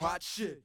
Hot shit.